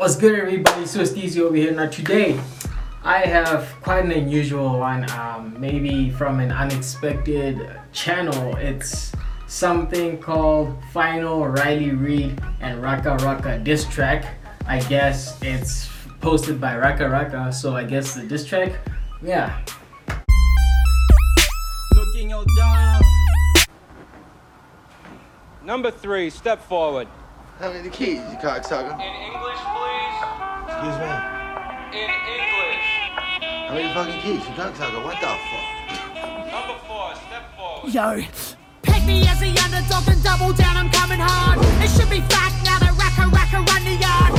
What's good everybody? So Steezy over here. Now today I have quite an unusual one, um, maybe from an unexpected channel. It's something called Final Riley Reid and Racka Racka diss track. I guess it's posted by Racka Racka, so I guess the diss track, yeah. Looking your dog. Number three, step forward. How many keys, you cocksucker? In English. Excuse me. In English. How many fucking keys, you cocksucker? What the fuck? Number four, step forward. Yo, pick me as the underdog and double down, I'm coming hard. It should be fact now that Racka Racka run the yard.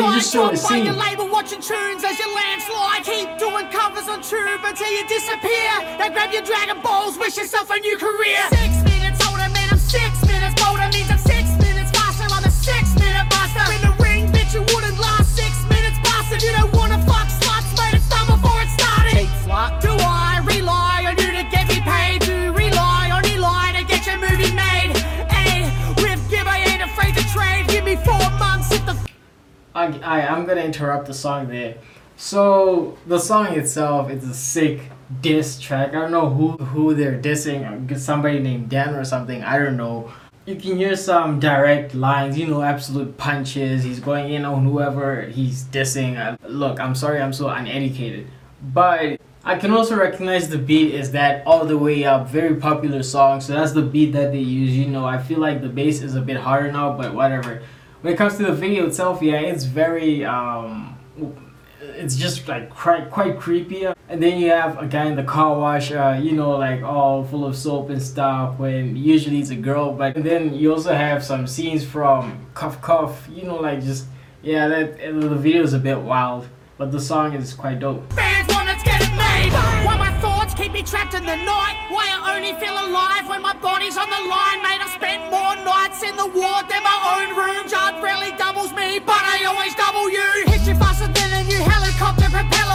On the wrong Did they side. just show Don't the find your label watching tunes as you landslide. Keep doing covers on tube until you disappear. Then grab your Dragon Balls, wish yourself a new career. Six minutes older, man, I'm six I, I I'm gonna interrupt the song there. So the song itself is a sick diss track. I don't know who who they're dissing. Somebody named Dan or something. I don't know. You can hear some direct lines, you know, absolute punches. He's going in on whoever he's dissing. Uh, Look, I'm sorry, I'm so uneducated, but I can also recognize the beat is that all the way up, very popular song. So that's the beat that they use. You know, I feel like the bass is a bit harder now, but whatever. When it comes to the video itself, yeah, it's very um, it's just like quite quite creepy. And then you have a guy in the car wash, uh, you know, like all full of soap and stuff. When usually it's a girl, but then you also have some scenes from Cuff Cuff, you know, like just yeah, that the video is a bit wild, but the song is quite dope. Keep me trapped in the night? Why I only feel alive when my body's on the line, mate. I've spent more nights in the ward than my own room. Jard rarely doubles me, but I always double you. Hit you faster than a new helicopter propeller.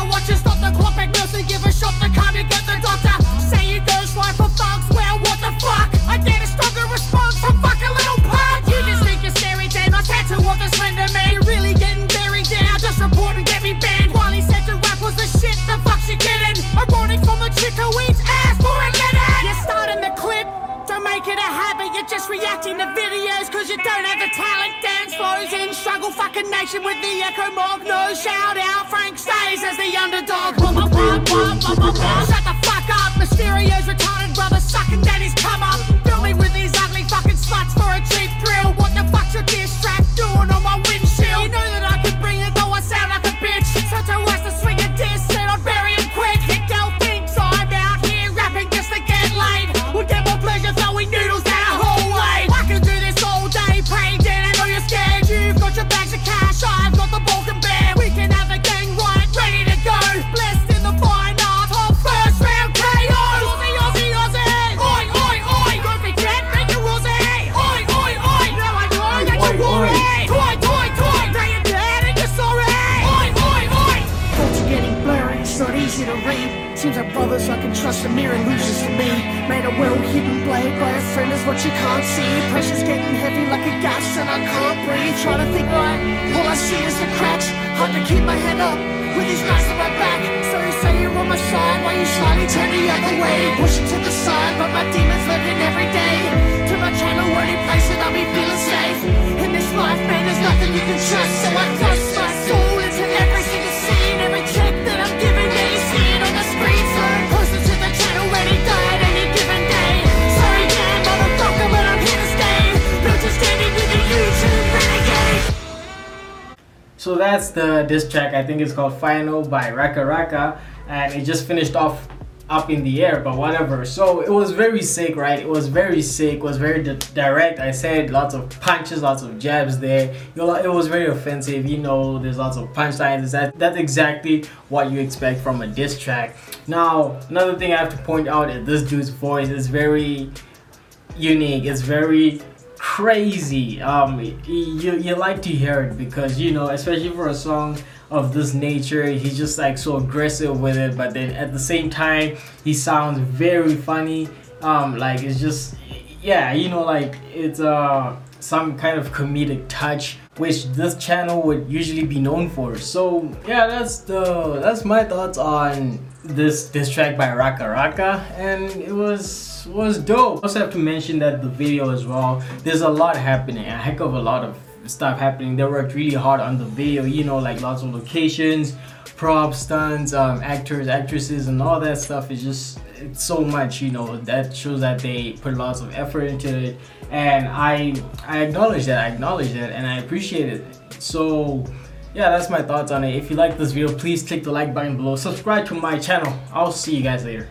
Running from a chick ass for a minute. You're starting the clip. Don't make it a habit, you're just reacting to videos cause you don't have the talent. Dance flows in, struggle fucking nation with the echo mob. No shout out, Frank stays as the underdog. Shut the fuck up, Mysterio's I can trust, a mirror loses to me. Made a well hidden blade by a friend is what you can't see. Pressure's getting heavy like a gas and I can't breathe. Trying to think right, all I see is the cracks. Hard to keep my head up with these knives on my back. So you say you're on my side while you slightly turn the other way. Pushing to the side, but my demons lurking every So that's the diss track. I think it's called Final by Racka Racka, and it just finished off up in the air, but whatever. So it was very sick, right? It was very sick. It was very di- direct. I said lots of punches, lots of jabs there. You know, it was very offensive. You know, there's lots of punchlines. That that's exactly what you expect from a diss track. Now, another thing I have to point out is this dude's voice is very unique. It's very crazy. Um, you you like to hear it because you know, especially for a song of this nature, he's just like so aggressive with it. But then at the same time, he sounds very funny. Um, like it's just yeah, you know, like it's uh some kind of comedic touch which this channel would usually be known for. So yeah, that's the that's my thoughts on this this track by Racka Racka, and it was was dope. Also have to mention that the video as well. There's a lot happening, a heck of a lot of stuff happening. They worked really hard on the video. You know, like lots of locations, props, stunts, um, actors, actresses, and all that stuff is just it's so much. You know, that shows that they put lots of effort into it, and I I acknowledge that. I acknowledge that, and I appreciate it. So. Yeah, that's my thoughts on it. If you like this video, please click the like button below. Subscribe to my channel. I'll see you guys later.